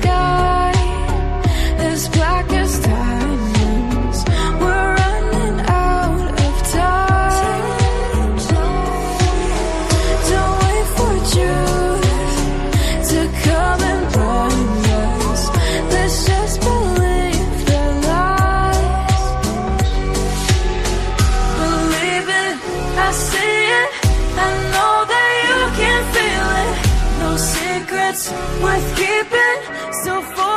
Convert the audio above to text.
sky. Secrets worth keeping. So for